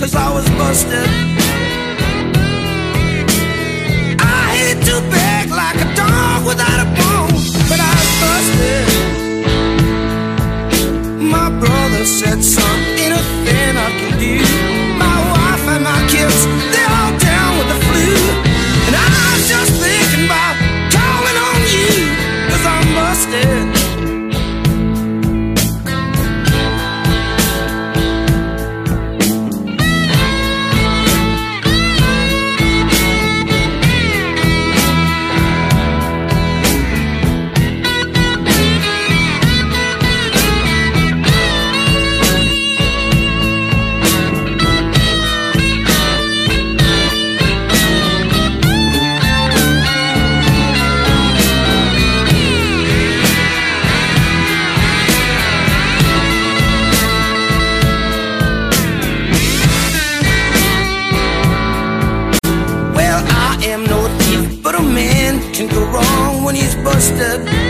Cause I was busted. Busted.